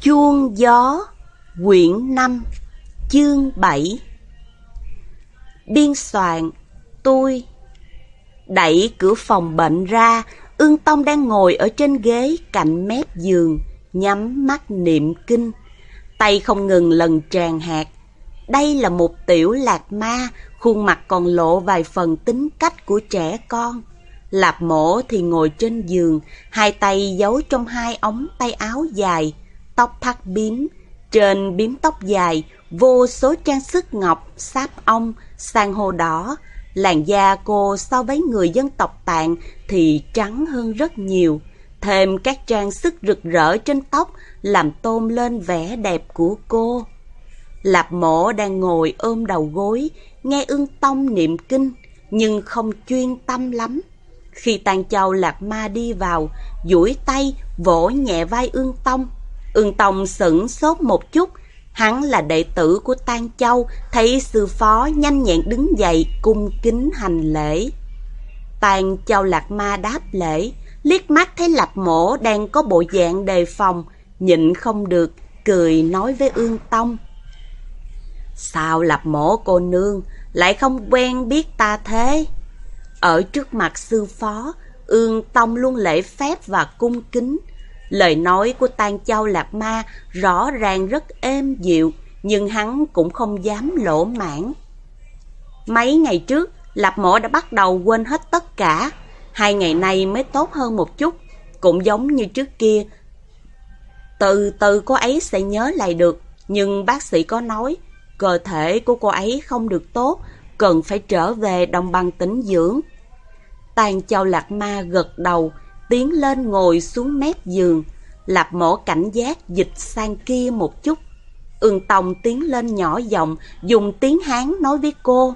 Chuông gió, Quyển 5 Chương 7 Biên soạn, Tôi. Đẩy cửa phòng bệnh ra, Ương Tông đang ngồi ở trên ghế cạnh mép giường, Nhắm mắt niệm kinh. Tay không ngừng lần tràn hạt. Đây là một tiểu lạc ma, Khuôn mặt còn lộ vài phần tính cách của trẻ con. Lạp mổ thì ngồi trên giường, Hai tay giấu trong hai ống tay áo dài tóc thắt bím, trên bím tóc dài, vô số trang sức ngọc, sáp ong, sang hô đỏ. Làn da cô so với người dân tộc tạng thì trắng hơn rất nhiều. Thêm các trang sức rực rỡ trên tóc làm tôn lên vẻ đẹp của cô. Lạp mổ đang ngồi ôm đầu gối, nghe ương tông niệm kinh, nhưng không chuyên tâm lắm. Khi tàn châu lạc ma đi vào, duỗi tay vỗ nhẹ vai ương tông, Ưng Tông sửng sốt một chút, hắn là đệ tử của Tan Châu, thấy sư phó nhanh nhẹn đứng dậy cung kính hành lễ. Tàn Châu Lạc Ma đáp lễ, liếc mắt thấy Lạp Mổ đang có bộ dạng đề phòng, nhịn không được, cười nói với Ương Tông. Sao Lạp Mổ cô nương lại không quen biết ta thế? Ở trước mặt sư phó, Ương Tông luôn lễ phép và cung kính, Lời nói của Tan Châu Lạc Ma rõ ràng rất êm dịu, nhưng hắn cũng không dám lỗ mãn. Mấy ngày trước, Lạp Mộ đã bắt đầu quên hết tất cả. Hai ngày nay mới tốt hơn một chút, cũng giống như trước kia. Từ từ cô ấy sẽ nhớ lại được, nhưng bác sĩ có nói cơ thể của cô ấy không được tốt, cần phải trở về đồng bằng tĩnh dưỡng. Tàn Châu Lạc Ma gật đầu, tiến lên ngồi xuống mép giường. Lạp mổ cảnh giác dịch sang kia một chút. Ưng tòng tiến lên nhỏ giọng, dùng tiếng Hán nói với cô.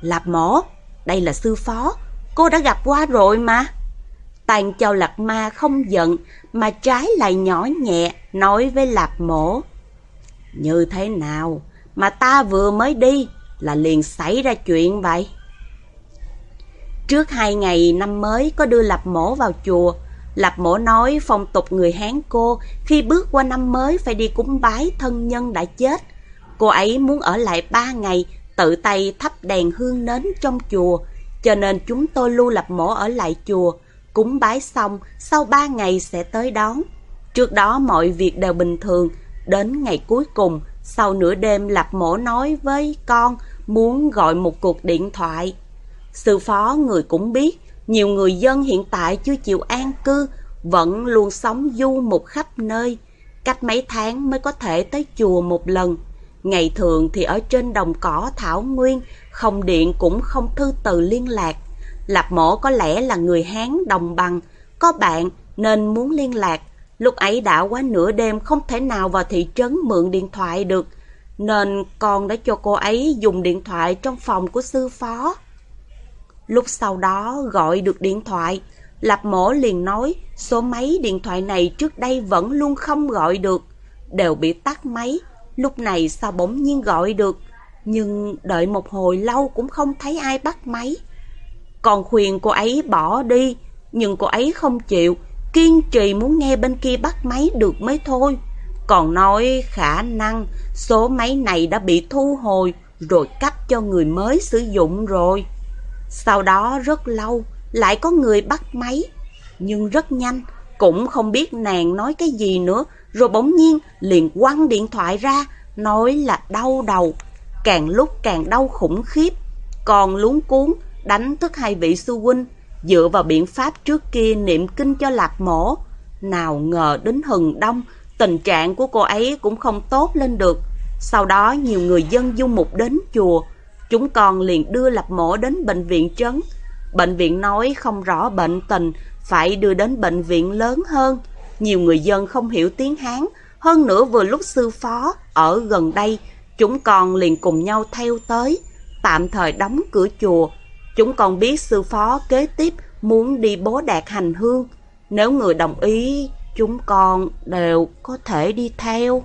Lạp mổ, đây là sư phó, cô đã gặp qua rồi mà. Tàn châu lạc ma không giận, mà trái lại nhỏ nhẹ, nói với lạp mổ. Như thế nào, mà ta vừa mới đi, là liền xảy ra chuyện vậy? Trước hai ngày năm mới có đưa lập Mổ vào chùa, lập Mổ nói phong tục người Hán cô khi bước qua năm mới phải đi cúng bái thân nhân đã chết. Cô ấy muốn ở lại ba ngày, tự tay thắp đèn hương nến trong chùa, cho nên chúng tôi lưu lập Mổ ở lại chùa, cúng bái xong sau ba ngày sẽ tới đón. Trước đó mọi việc đều bình thường, đến ngày cuối cùng, sau nửa đêm lập Mổ nói với con muốn gọi một cuộc điện thoại. Sư phó người cũng biết, nhiều người dân hiện tại chưa chịu an cư, vẫn luôn sống du một khắp nơi. Cách mấy tháng mới có thể tới chùa một lần. Ngày thường thì ở trên đồng cỏ thảo nguyên, không điện cũng không thư từ liên lạc. Lạp mổ có lẽ là người Hán đồng bằng, có bạn nên muốn liên lạc. Lúc ấy đã quá nửa đêm không thể nào vào thị trấn mượn điện thoại được, nên con đã cho cô ấy dùng điện thoại trong phòng của sư phó. Lúc sau đó gọi được điện thoại, lập mổ liền nói số máy điện thoại này trước đây vẫn luôn không gọi được, đều bị tắt máy, lúc này sao bỗng nhiên gọi được, nhưng đợi một hồi lâu cũng không thấy ai bắt máy. Còn khuyên cô ấy bỏ đi, nhưng cô ấy không chịu, kiên trì muốn nghe bên kia bắt máy được mới thôi. Còn nói khả năng số máy này đã bị thu hồi rồi cấp cho người mới sử dụng rồi. Sau đó rất lâu, lại có người bắt máy. Nhưng rất nhanh, cũng không biết nàng nói cái gì nữa, rồi bỗng nhiên liền quăng điện thoại ra, nói là đau đầu. Càng lúc càng đau khủng khiếp, còn luống cuốn, đánh thức hai vị sư huynh, dựa vào biện pháp trước kia niệm kinh cho lạc mổ. Nào ngờ đến hừng đông, tình trạng của cô ấy cũng không tốt lên được. Sau đó nhiều người dân du mục đến chùa, Chúng con liền đưa Lập Mổ đến bệnh viện trấn. Bệnh viện nói không rõ bệnh tình, phải đưa đến bệnh viện lớn hơn. Nhiều người dân không hiểu tiếng Hán, hơn nữa vừa lúc sư phó ở gần đây, chúng con liền cùng nhau theo tới, tạm thời đóng cửa chùa. Chúng con biết sư phó kế tiếp muốn đi bố đạt hành hương. Nếu người đồng ý, chúng con đều có thể đi theo.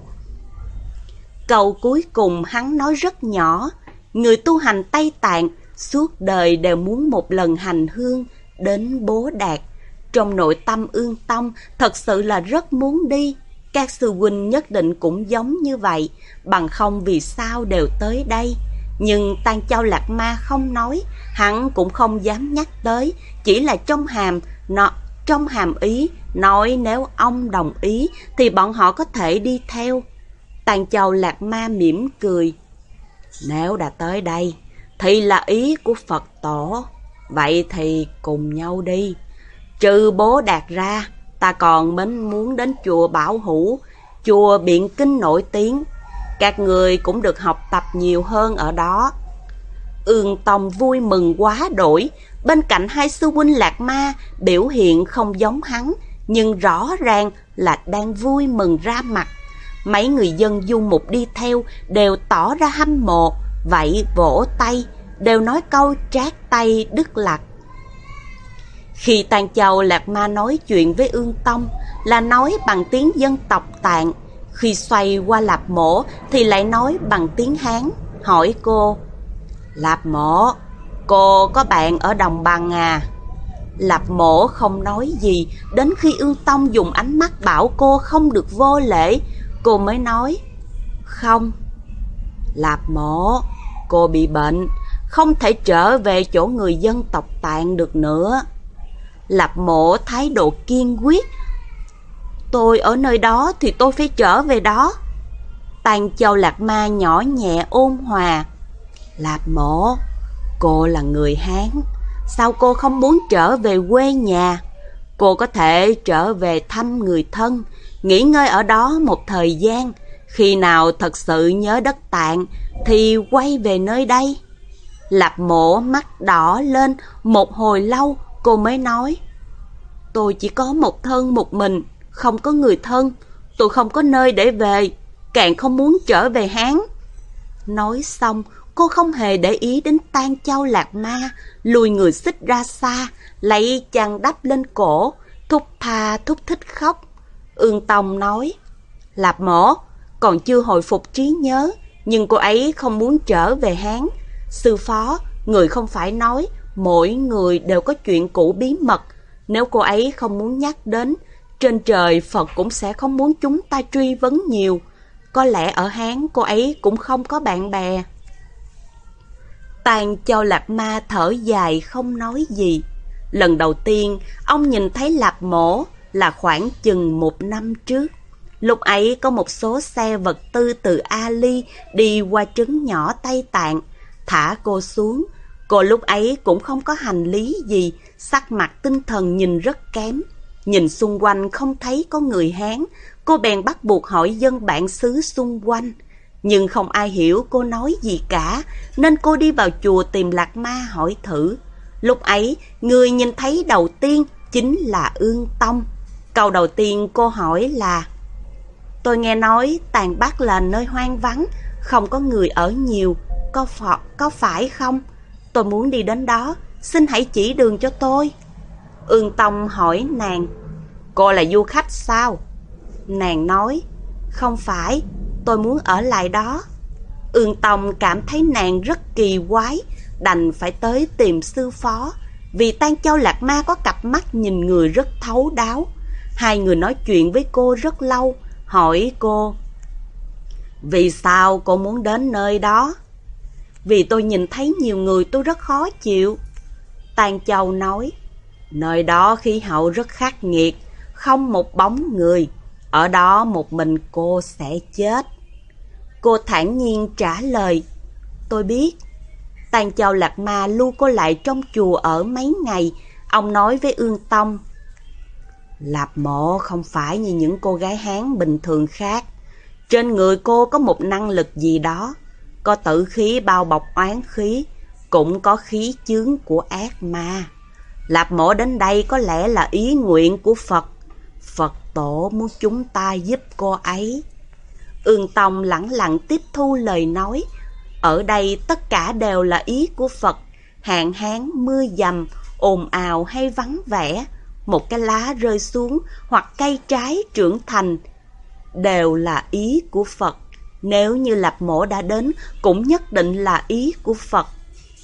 Câu cuối cùng hắn nói rất nhỏ, Người tu hành Tây Tạng suốt đời đều muốn một lần hành hương đến Bố Đạt. Trong nội tâm ương tâm thật sự là rất muốn đi, Các sư huynh nhất định cũng giống như vậy, bằng không vì sao đều tới đây. Nhưng Tan Châu Lạc Ma không nói, hắn cũng không dám nhắc tới, chỉ là trong hàm, nó, trong hàm ý, nói nếu ông đồng ý thì bọn họ có thể đi theo. Tàn Châu Lạc Ma mỉm cười. Nếu đã tới đây, thì là ý của Phật tổ. Vậy thì cùng nhau đi. Trừ bố đạt ra, ta còn mến muốn đến chùa Bảo Hữu, chùa Biện Kinh nổi tiếng. Các người cũng được học tập nhiều hơn ở đó. Ương Tông vui mừng quá đổi, bên cạnh hai sư huynh Lạc Ma biểu hiện không giống hắn, nhưng rõ ràng là đang vui mừng ra mặt. Mấy người dân du mục đi theo đều tỏ ra hâm mộ, vậy vỗ tay, đều nói câu trát tay đức lạc. Khi Tàn Châu Lạc Ma nói chuyện với Ương Tông là nói bằng tiếng dân tộc Tạng, khi xoay qua Lạp Mổ thì lại nói bằng tiếng Hán, hỏi cô, Lạp Mổ, cô có bạn ở đồng bằng à? Lạp Mổ không nói gì, đến khi Ương Tông dùng ánh mắt bảo cô không được vô lễ, cô mới nói, Không, Lạp mộ cô bị bệnh, không thể trở về chỗ người dân tộc Tạng được nữa. Lạp mộ thái độ kiên quyết. Tôi ở nơi đó thì tôi phải trở về đó. Tàn châu lạc ma nhỏ nhẹ ôn hòa. Lạp mộ, cô là người Hán. Sao cô không muốn trở về quê nhà? Cô có thể trở về thăm người thân, nghỉ ngơi ở đó một thời gian. Khi nào thật sự nhớ đất tạng thì quay về nơi đây. Lạp mộ mắt đỏ lên một hồi lâu cô mới nói Tôi chỉ có một thân một mình, không có người thân, tôi không có nơi để về, càng không muốn trở về Hán. Nói xong, cô không hề để ý đến tan châu lạc ma, lùi người xích ra xa, lấy chăn đắp lên cổ, thúc tha thúc thích khóc. Ương Tông nói, Lạp mổ, còn chưa hồi phục trí nhớ, nhưng cô ấy không muốn trở về Hán. Sư phó, người không phải nói, mỗi người đều có chuyện cũ bí mật, nếu cô ấy không muốn nhắc đến, trên trời Phật cũng sẽ không muốn chúng ta truy vấn nhiều. Có lẽ ở Hán cô ấy cũng không có bạn bè. Tàn cho Lạp Ma thở dài không nói gì. Lần đầu tiên, ông nhìn thấy Lạp Mổ là khoảng chừng một năm trước. Lúc ấy có một số xe vật tư từ Ali đi qua trấn nhỏ Tây Tạng, thả cô xuống. Cô lúc ấy cũng không có hành lý gì, sắc mặt tinh thần nhìn rất kém. Nhìn xung quanh không thấy có người Hán, cô bèn bắt buộc hỏi dân bản xứ xung quanh. Nhưng không ai hiểu cô nói gì cả, nên cô đi vào chùa tìm Lạc Ma hỏi thử. Lúc ấy, người nhìn thấy đầu tiên chính là Ương Tông. Câu đầu tiên cô hỏi là Tôi nghe nói Tàn Bắc là nơi hoang vắng, không có người ở nhiều, có, phọ, có phải không? Tôi muốn đi đến đó, xin hãy chỉ đường cho tôi. Ương Tông hỏi nàng, cô là du khách sao? Nàng nói, không phải, tôi muốn ở lại đó. Ương Tông cảm thấy nàng rất kỳ quái, đành phải tới tìm sư phó. Vì Tan Châu Lạc Ma có cặp mắt nhìn người rất thấu đáo. Hai người nói chuyện với cô rất lâu, hỏi cô, Vì sao cô muốn đến nơi đó? Vì tôi nhìn thấy nhiều người tôi rất khó chịu. Tàn Châu nói, nơi đó khí hậu rất khắc nghiệt, không một bóng người. Ở đó một mình cô sẽ chết. Cô thản nhiên trả lời, tôi biết. Tàn Châu Lạc Ma lưu cô lại trong chùa ở mấy ngày. Ông nói với Ương Tông, Lạp mộ không phải như những cô gái Hán bình thường khác. Trên người cô có một năng lực gì đó, có tử khí bao bọc oán khí, cũng có khí chướng của ác ma. Lạp mộ đến đây có lẽ là ý nguyện của Phật. Phật tổ muốn chúng ta giúp cô ấy. Ương Tông lẳng lặng tiếp thu lời nói. Ở đây tất cả đều là ý của Phật. Hạn hán, mưa dầm, ồn ào hay vắng vẻ. Một cái lá rơi xuống hoặc cây trái trưởng thành. Đều là ý của Phật. Nếu như Lạp Mổ đã đến, cũng nhất định là ý của Phật.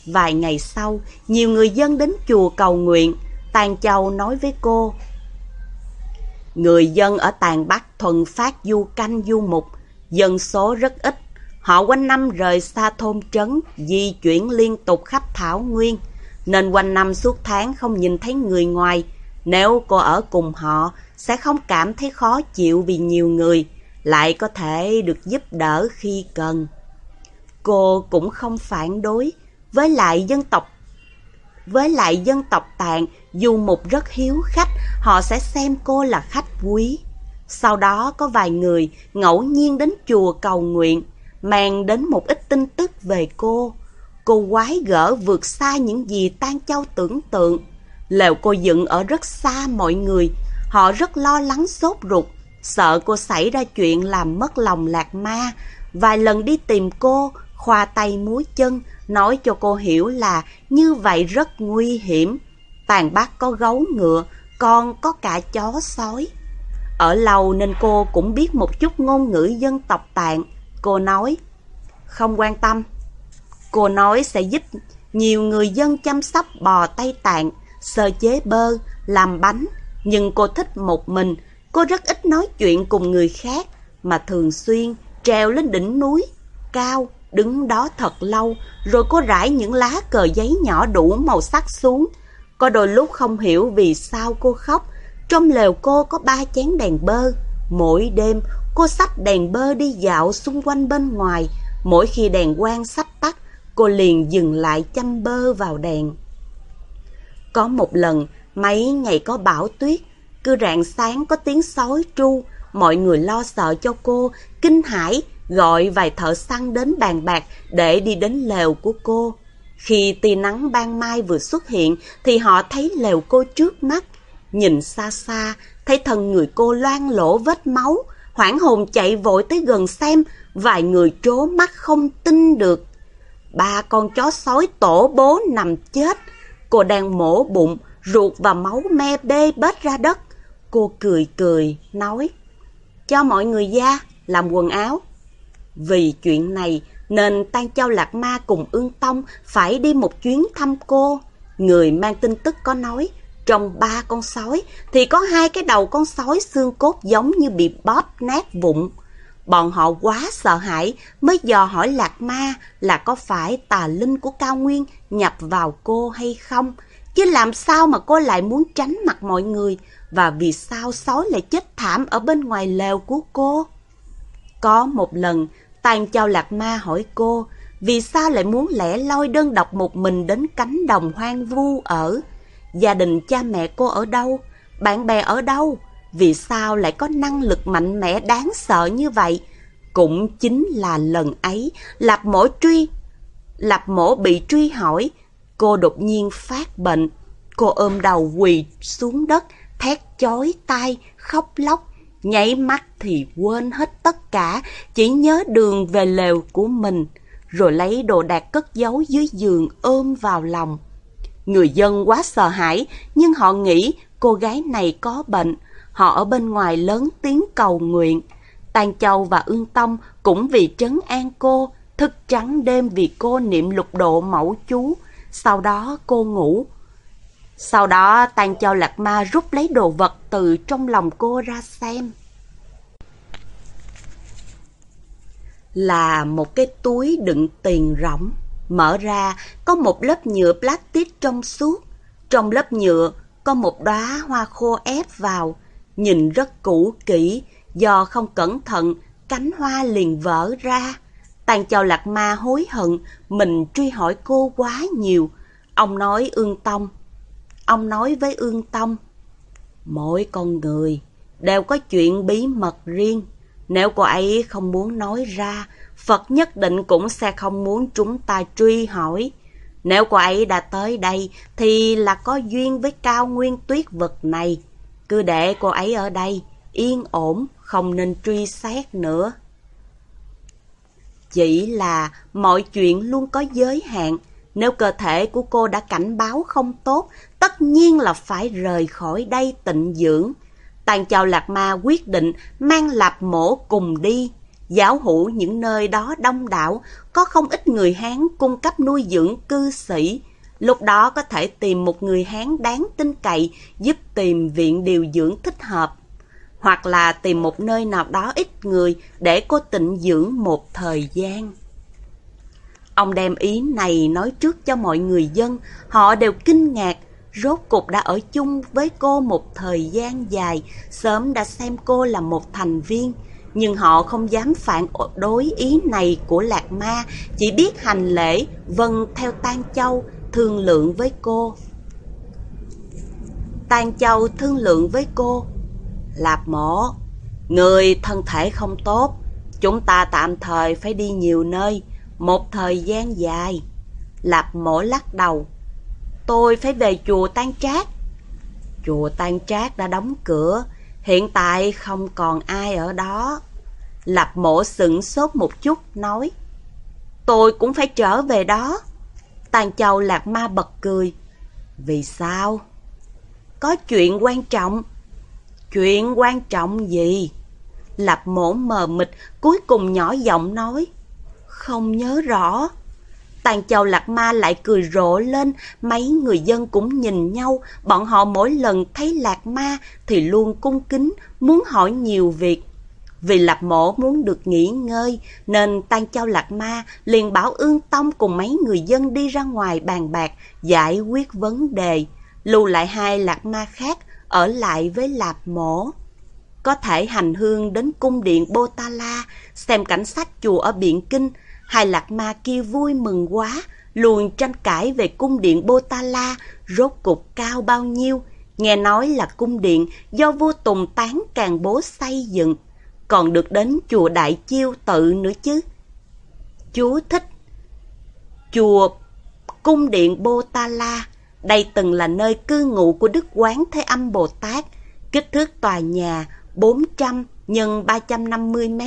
Vài ngày sau, nhiều người dân đến chùa cầu nguyện. Tàn Châu nói với cô, Người dân ở Tàn Bắc thuần phát du canh du mục, dân số rất ít. Họ quanh năm rời xa thôn trấn, di chuyển liên tục khắp Thảo Nguyên, nên quanh năm suốt tháng không nhìn thấy người ngoài. Nếu cô ở cùng họ, sẽ không cảm thấy khó chịu vì nhiều người, lại có thể được giúp đỡ khi cần. Cô cũng không phản đối, với lại dân tộc với lại dân tộc tạng, dù một rất hiếu khách, họ sẽ xem cô là khách quý. Sau đó có vài người ngẫu nhiên đến chùa cầu nguyện, mang đến một ít tin tức về cô. Cô quái gở vượt xa những gì Tan Châu tưởng tượng. Lều cô dựng ở rất xa mọi người, họ rất lo lắng sốt ruột, sợ cô xảy ra chuyện làm mất lòng lạc ma. Vài lần đi tìm cô, khoa tay múi chân, nói cho cô hiểu là như vậy rất nguy hiểm. Tàn bác có gấu ngựa, còn có cả chó sói. Ở lâu nên cô cũng biết một chút ngôn ngữ dân tộc tạng. Cô nói, không quan tâm. Cô nói sẽ giúp nhiều người dân chăm sóc bò Tây Tạng, sơ chế bơ, làm bánh. Nhưng cô thích một mình, cô rất ít nói chuyện cùng người khác, mà thường xuyên trèo lên đỉnh núi, cao, đứng đó thật lâu, rồi cô rải những lá cờ giấy nhỏ đủ màu sắc xuống. Có đôi lúc không hiểu vì sao cô khóc. Trong lều cô có ba chén đèn bơ. Mỗi đêm, cô xách đèn bơ đi dạo xung quanh bên ngoài. Mỗi khi đèn quang sắp tắt, cô liền dừng lại chăm bơ vào đèn. Có một lần, mấy ngày có bão tuyết, cứ rạng sáng có tiếng sói tru, mọi người lo sợ cho cô, kinh hãi gọi vài thợ săn đến bàn bạc để đi đến lều của cô. Khi tia nắng ban mai vừa xuất hiện thì họ thấy lều cô trước mắt. Nhìn xa xa, thấy thân người cô loang lỗ vết máu, hoảng hồn chạy vội tới gần xem, vài người trố mắt không tin được. Ba con chó sói tổ bố nằm chết, cô đang mổ bụng, ruột và máu me bê bết ra đất. Cô cười cười, nói, cho mọi người da, làm quần áo. Vì chuyện này nên Tan Châu Lạc Ma cùng Ương Tông phải đi một chuyến thăm cô. Người mang tin tức có nói, trong ba con sói thì có hai cái đầu con sói xương cốt giống như bị bóp nát vụn. Bọn họ quá sợ hãi mới dò hỏi Lạc Ma là có phải tà linh của Cao Nguyên nhập vào cô hay không. Chứ làm sao mà cô lại muốn tránh mặt mọi người và vì sao sói lại chết thảm ở bên ngoài lều của cô? Có một lần, Tàn Châu Lạc Ma hỏi cô, vì sao lại muốn lẻ loi đơn độc một mình đến cánh đồng hoang vu ở? Gia đình cha mẹ cô ở đâu? Bạn bè ở đâu? Vì sao lại có năng lực mạnh mẽ đáng sợ như vậy? Cũng chính là lần ấy, Lạp mổ truy, lập mổ bị truy hỏi, cô đột nhiên phát bệnh. Cô ôm đầu quỳ xuống đất, thét chói tai, khóc lóc, Nháy mắt thì quên hết tất cả, chỉ nhớ đường về lều của mình, rồi lấy đồ đạc cất giấu dưới giường ôm vào lòng. Người dân quá sợ hãi, nhưng họ nghĩ cô gái này có bệnh. Họ ở bên ngoài lớn tiếng cầu nguyện. Tàn Châu và Ương Tông cũng vì trấn an cô, thức trắng đêm vì cô niệm lục độ mẫu chú. Sau đó cô ngủ. Sau đó Tàn Châu Lạc Ma rút lấy đồ vật từ trong lòng cô ra xem. là một cái túi đựng tiền rỗng. Mở ra, có một lớp nhựa plastic trong suốt. Trong lớp nhựa có một đóa hoa khô ép vào. Nhìn rất cũ kỹ, do không cẩn thận, cánh hoa liền vỡ ra. Tàn chào lạc ma hối hận, mình truy hỏi cô quá nhiều. Ông nói ương tông. Ông nói với ương tông, mỗi con người đều có chuyện bí mật riêng. Nếu cô ấy không muốn nói ra, Phật nhất định cũng sẽ không muốn chúng ta truy hỏi. Nếu cô ấy đã tới đây thì là có duyên với cao nguyên tuyết vật này. Cứ để cô ấy ở đây, yên ổn, không nên truy xét nữa. Chỉ là mọi chuyện luôn có giới hạn. Nếu cơ thể của cô đã cảnh báo không tốt, tất nhiên là phải rời khỏi đây tịnh dưỡng. Tàn chào Lạc Ma quyết định mang lạp mổ cùng đi. Giáo hữu những nơi đó đông đảo, có không ít người Hán cung cấp nuôi dưỡng cư sĩ. Lúc đó có thể tìm một người Hán đáng tin cậy giúp tìm viện điều dưỡng thích hợp hoặc là tìm một nơi nào đó ít người để cô tịnh dưỡng một thời gian. Ông đem ý này nói trước cho mọi người dân, họ đều kinh ngạc, rốt cục đã ở chung với cô một thời gian dài, sớm đã xem cô là một thành viên, nhưng họ không dám phản đối ý này của Lạc Ma, chỉ biết hành lễ, vâng theo Tan Châu, thương lượng với cô. Tan Châu thương lượng với cô, Lạp mổ, người thân thể không tốt, chúng ta tạm thời phải đi nhiều nơi, một thời gian dài. Lạp mổ lắc đầu, tôi phải về chùa Tan Trác. Chùa Tan Trác đã đóng cửa, hiện tại không còn ai ở đó. Lạp mổ sững sốt một chút, nói, tôi cũng phải trở về đó. Tàn Châu Lạc Ma bật cười. Vì sao? Có chuyện quan trọng. Chuyện quan trọng gì? Lạp mổ mờ mịt, cuối cùng nhỏ giọng nói. Không nhớ rõ. Tàn Châu Lạc Ma lại cười rộ lên, mấy người dân cũng nhìn nhau, bọn họ mỗi lần thấy Lạc Ma thì luôn cung kính, muốn hỏi nhiều việc. Vì Lạp Mộ muốn được nghỉ ngơi, nên Tan Châu Lạc Ma liền bảo Ương Tông cùng mấy người dân đi ra ngoài bàn bạc, giải quyết vấn đề. Lưu lại hai Lạc Ma khác, ở lại với Lạp mổ. Có thể hành hương đến cung điện Bô Ta La, xem cảnh sát chùa ở Biện Kinh. Hai Lạc Ma kia vui mừng quá, luôn tranh cãi về cung điện Bô Ta La, rốt cục cao bao nhiêu. Nghe nói là cung điện do vua Tùng Tán Càng Bố xây dựng còn được đến chùa Đại Chiêu tự nữa chứ. Chú thích Chùa Cung điện Bô Ta La đây từng là nơi cư ngụ của Đức Quán Thế Âm Bồ Tát Kích thước tòa nhà 400 x 350 m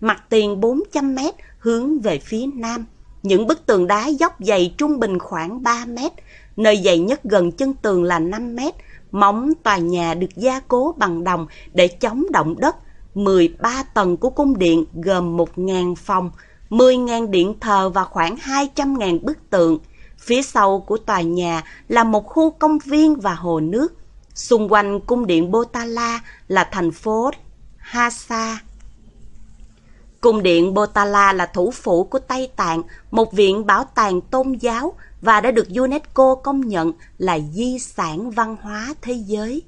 Mặt tiền 400 m hướng về phía nam. Những bức tường đá dốc dày trung bình khoảng 3 m Nơi dày nhất gần chân tường là 5 m Móng tòa nhà được gia cố bằng đồng để chống động đất. 13 tầng của cung điện gồm 1.000 phòng, 10.000 điện thờ và khoảng 200.000 bức tượng. Phía sau của tòa nhà là một khu công viên và hồ nước. Xung quanh cung điện Botala là thành phố Hasa. Cung điện Botala là thủ phủ của Tây Tạng, một viện bảo tàng tôn giáo và đã được UNESCO công nhận là di sản văn hóa thế giới.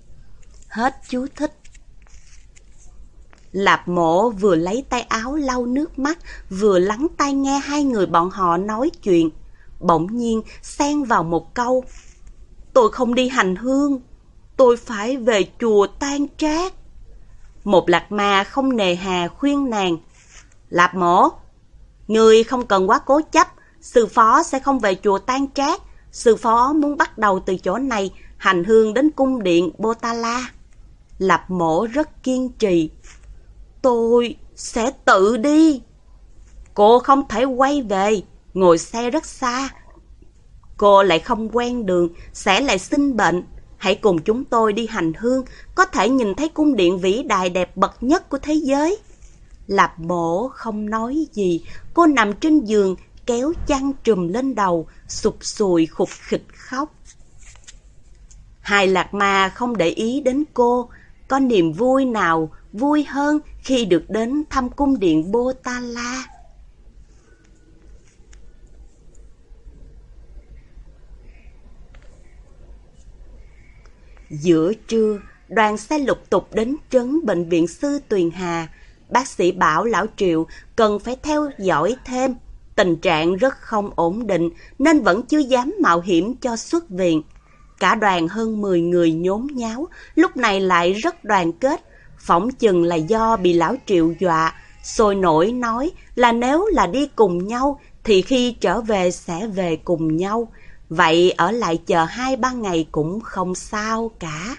Hết chú thích. Lạp mổ vừa lấy tay áo lau nước mắt, vừa lắng tai nghe hai người bọn họ nói chuyện. Bỗng nhiên xen vào một câu. Tôi không đi hành hương, tôi phải về chùa tan trác. Một lạc ma không nề hà khuyên nàng. Lạp mổ, người không cần quá cố chấp, sư phó sẽ không về chùa tan trác. Sư phó muốn bắt đầu từ chỗ này, hành hương đến cung điện Botala. Lạp mổ rất kiên trì, Tôi sẽ tự đi. Cô không thể quay về, ngồi xe rất xa. Cô lại không quen đường, sẽ lại sinh bệnh. Hãy cùng chúng tôi đi hành hương, có thể nhìn thấy cung điện vĩ đại đẹp bậc nhất của thế giới. Lạp bổ không nói gì, cô nằm trên giường, kéo chăn trùm lên đầu, sụp sùi khục khịch khóc. Hai lạc ma không để ý đến cô, có niềm vui nào vui hơn khi được đến thăm cung điện Botala. Giữa trưa, đoàn xe lục tục đến trấn bệnh viện sư Tuyền Hà. Bác sĩ bảo lão Triệu cần phải theo dõi thêm. Tình trạng rất không ổn định nên vẫn chưa dám mạo hiểm cho xuất viện. Cả đoàn hơn 10 người nhốn nháo, lúc này lại rất đoàn kết, phỏng chừng là do bị lão triệu dọa, sôi nổi nói là nếu là đi cùng nhau thì khi trở về sẽ về cùng nhau. Vậy ở lại chờ hai ba ngày cũng không sao cả.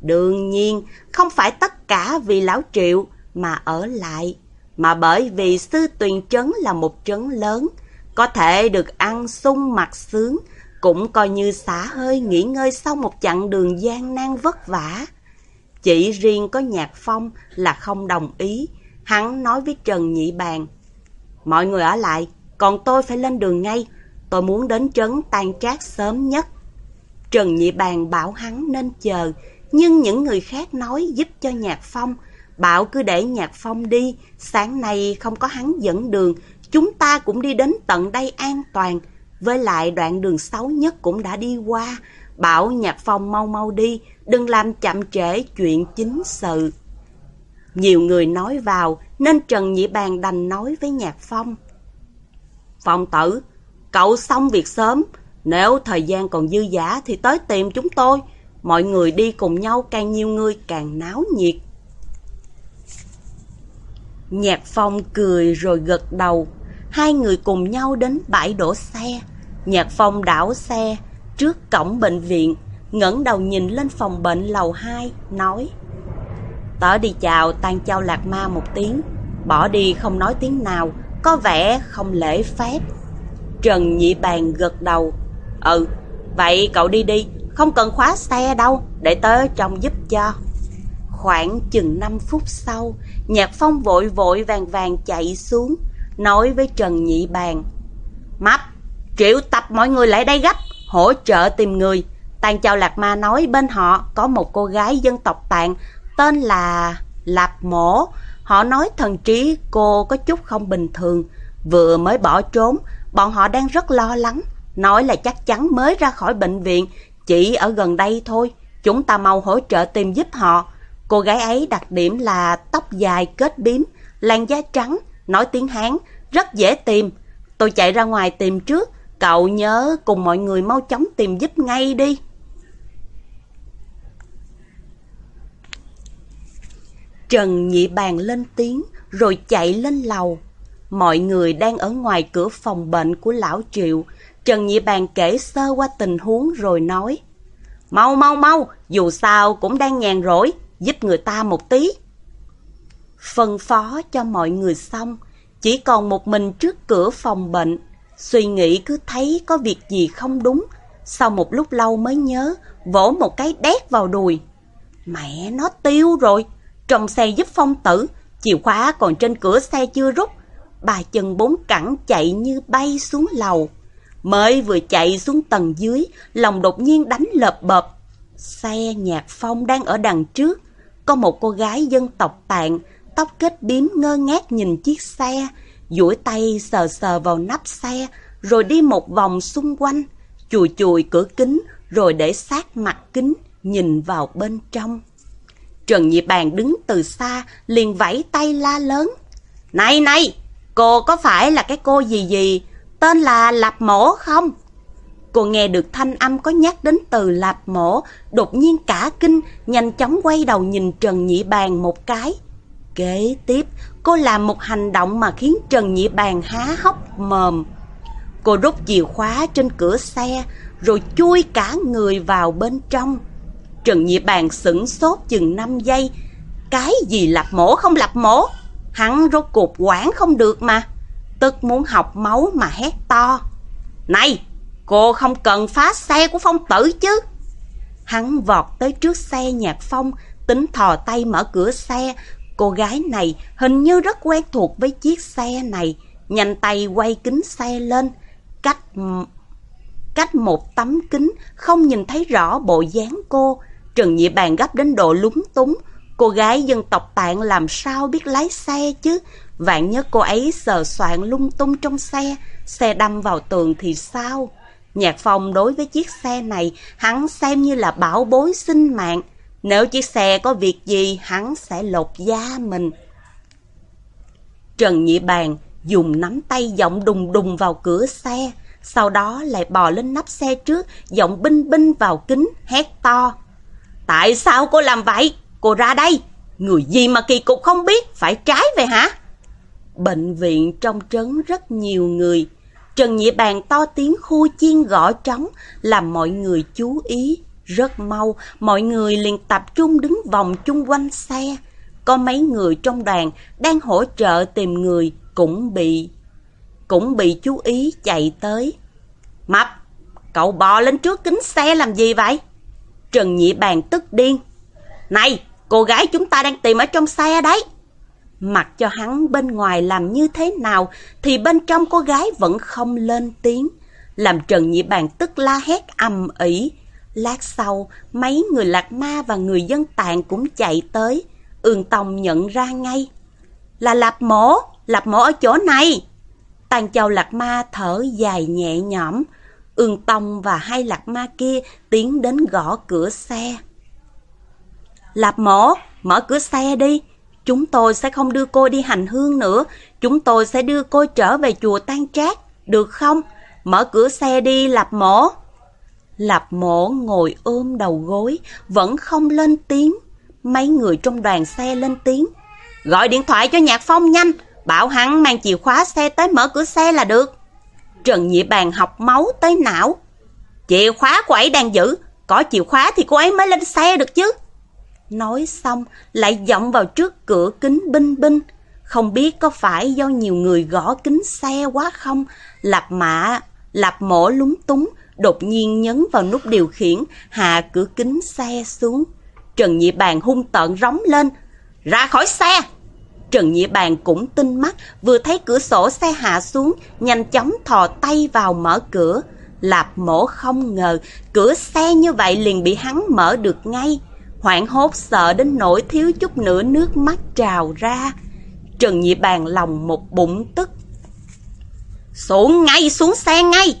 Đương nhiên, không phải tất cả vì lão triệu mà ở lại, mà bởi vì sư tuyền trấn là một trấn lớn, có thể được ăn sung mặc sướng, cũng coi như xả hơi nghỉ ngơi sau một chặng đường gian nan vất vả. Chỉ riêng có nhạc phong là không đồng ý. Hắn nói với Trần Nhị Bàn. Mọi người ở lại, còn tôi phải lên đường ngay. Tôi muốn đến trấn tan trác sớm nhất. Trần Nhị Bàn bảo hắn nên chờ. nhưng những người khác nói giúp cho Nhạc Phong. Bảo cứ để Nhạc Phong đi, sáng nay không có hắn dẫn đường, chúng ta cũng đi đến tận đây an toàn. Với lại đoạn đường xấu nhất cũng đã đi qua, bảo Nhạc Phong mau mau đi, đừng làm chậm trễ chuyện chính sự. Nhiều người nói vào, nên Trần Nhị Bàn đành nói với Nhạc Phong. Phong tử, cậu xong việc sớm, nếu thời gian còn dư giả thì tới tìm chúng tôi. Mọi người đi cùng nhau càng nhiều người càng náo nhiệt. Nhạc Phong cười rồi gật đầu. Hai người cùng nhau đến bãi đổ xe. Nhạc Phong đảo xe trước cổng bệnh viện, ngẩng đầu nhìn lên phòng bệnh lầu 2, nói Tớ đi chào Tan trao Lạc Ma một tiếng, bỏ đi không nói tiếng nào, có vẻ không lễ phép. Trần Nhị Bàn gật đầu, Ừ, vậy cậu đi đi, không cần khóa xe đâu, để tớ trong giúp cho. Khoảng chừng 5 phút sau, Nhạc Phong vội vội vàng vàng chạy xuống, nói với Trần Nhị Bàn. Mắp, triệu tập mọi người lại đây gấp, hỗ trợ tìm người. Tàn chào Lạc Ma nói bên họ có một cô gái dân tộc Tạng tên là Lạp Mổ. Họ nói thần trí cô có chút không bình thường, vừa mới bỏ trốn, bọn họ đang rất lo lắng. Nói là chắc chắn mới ra khỏi bệnh viện, chỉ ở gần đây thôi. Chúng ta mau hỗ trợ tìm giúp họ. Cô gái ấy đặc điểm là tóc dài kết bím, làn da trắng, nói tiếng Hán, rất dễ tìm. Tôi chạy ra ngoài tìm trước, cậu nhớ cùng mọi người mau chóng tìm giúp ngay đi. Trần Nhị Bàn lên tiếng rồi chạy lên lầu. Mọi người đang ở ngoài cửa phòng bệnh của lão Triệu. Trần Nhị Bàn kể sơ qua tình huống rồi nói. Mau mau mau, dù sao cũng đang nhàn rỗi, giúp người ta một tí. Phân phó cho mọi người xong, chỉ còn một mình trước cửa phòng bệnh. Suy nghĩ cứ thấy có việc gì không đúng, sau một lúc lâu mới nhớ, vỗ một cái đét vào đùi. Mẹ nó tiêu rồi, trong xe giúp phong tử, chìa khóa còn trên cửa xe chưa rút. Bà chân bốn cẳng chạy như bay xuống lầu. Mới vừa chạy xuống tầng dưới, lòng đột nhiên đánh lợp bợp. Xe nhạc phong đang ở đằng trước. Có một cô gái dân tộc tạng, tóc kết bím ngơ ngác nhìn chiếc xe, duỗi tay sờ sờ vào nắp xe, rồi đi một vòng xung quanh, chùi chùi cửa kính, rồi để sát mặt kính, nhìn vào bên trong. Trần Nhị Bàn đứng từ xa, liền vẫy tay la lớn. Này này, cô có phải là cái cô gì gì, tên là Lạp Mổ không? Cô nghe được thanh âm có nhắc đến từ Lạp Mổ, đột nhiên cả kinh, nhanh chóng quay đầu nhìn Trần Nhị Bàn một cái. Kế tiếp, cô làm một hành động mà khiến Trần Nhị Bàn há hốc mồm. Cô rút chìa khóa trên cửa xe, rồi chui cả người vào bên trong. Trần Nhị Bàn sửng sốt chừng 5 giây. Cái gì lạp mổ không lạp mổ? Hắn rốt cuộc quản không được mà. Tức muốn học máu mà hét to. Này, cô không cần phá xe của phong tử chứ. Hắn vọt tới trước xe nhạc phong, tính thò tay mở cửa xe. Cô gái này hình như rất quen thuộc với chiếc xe này. Nhanh tay quay kính xe lên. Cách cách một tấm kính không nhìn thấy rõ bộ dáng cô. Trần Nhị Bàn gấp đến độ lúng túng. Cô gái dân tộc tạng làm sao biết lái xe chứ? Vạn nhất cô ấy sờ soạn lung tung trong xe, xe đâm vào tường thì sao? Nhạc Phong đối với chiếc xe này, hắn xem như là bảo bối sinh mạng. Nếu chiếc xe có việc gì, hắn sẽ lột da mình. Trần Nhị Bàn dùng nắm tay giọng đùng đùng vào cửa xe, sau đó lại bò lên nắp xe trước, giọng binh binh vào kính, hét to. Tại sao cô làm vậy? Cô ra đây. Người gì mà kỳ cục không biết, phải trái về hả? Bệnh viện trong trấn rất nhiều người. Trần Nhị Bàn to tiếng khu chiên gõ trống, làm mọi người chú ý. Rất mau, mọi người liền tập trung đứng vòng chung quanh xe. Có mấy người trong đoàn đang hỗ trợ tìm người cũng bị cũng bị chú ý chạy tới. Mập, cậu bò lên trước kính xe làm gì vậy? Trần Nhị Bàn tức điên. Này, cô gái chúng ta đang tìm ở trong xe đấy. Mặc cho hắn bên ngoài làm như thế nào thì bên trong cô gái vẫn không lên tiếng. Làm Trần Nhị Bàn tức la hét ầm ĩ. Lát sau, mấy người lạc ma và người dân tàn cũng chạy tới. Ương Tông nhận ra ngay. Là Lạp Mổ, Lạp Mổ ở chỗ này. Tàn Châu Lạc Ma thở dài nhẹ nhõm. Ương Tông và hai Lạc Ma kia tiến đến gõ cửa xe. Lạp Mổ, mở cửa xe đi. Chúng tôi sẽ không đưa cô đi hành hương nữa. Chúng tôi sẽ đưa cô trở về chùa Tan Trác. Được không? Mở cửa xe đi, Lạp Mổ. Lạp Mổ ngồi ôm đầu gối, vẫn không lên tiếng. Mấy người trong đoàn xe lên tiếng. Gọi điện thoại cho Nhạc Phong nhanh, bảo hắn mang chìa khóa xe tới mở cửa xe là được. Trần Nhị Bàn học máu tới não. Chìa khóa của ấy đang giữ, có chìa khóa thì cô ấy mới lên xe được chứ. Nói xong, lại giọng vào trước cửa kính binh binh. Không biết có phải do nhiều người gõ kính xe quá không? Lạp mạ, lạp mổ lúng túng, đột nhiên nhấn vào nút điều khiển, hạ cửa kính xe xuống. Trần Nhị Bàn hung tợn rống lên. Ra khỏi xe! Trần Nhị Bàn cũng tinh mắt, vừa thấy cửa sổ xe hạ xuống, nhanh chóng thò tay vào mở cửa. Lạp mổ không ngờ, cửa xe như vậy liền bị hắn mở được ngay. Hoảng hốt sợ đến nỗi thiếu chút nữa nước mắt trào ra. Trần Nhị Bàn lòng một bụng tức. Xuống ngay, xuống xe ngay!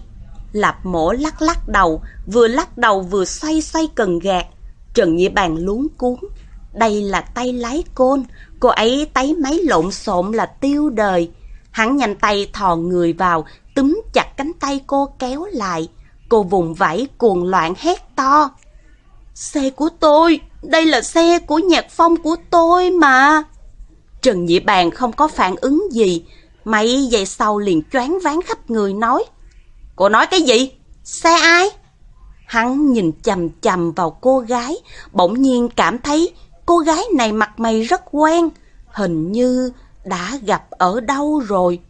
Lạp mổ lắc lắc đầu, vừa lắc đầu vừa xoay xoay cần gạt. Trần Nhị Bàn luống cuốn. Đây là tay lái côn, cô ấy tay máy lộn xộn là tiêu đời. Hắn nhanh tay thò người vào, túm chặt cánh tay cô kéo lại. Cô vùng vẫy cuồng loạn hét to. Xe của tôi, đây là xe của nhạc phong của tôi mà. Trần Nhị Bàn không có phản ứng gì, mấy giây sau liền choáng váng khắp người nói. Cô nói cái gì? Xe ai? Hắn nhìn chầm chầm vào cô gái, bỗng nhiên cảm thấy cô gái này mặt mày rất quen, hình như đã gặp ở đâu rồi.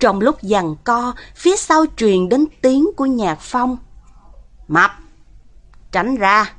Trong lúc giằng co, phía sau truyền đến tiếng của nhạc phong. Mập, tránh ra.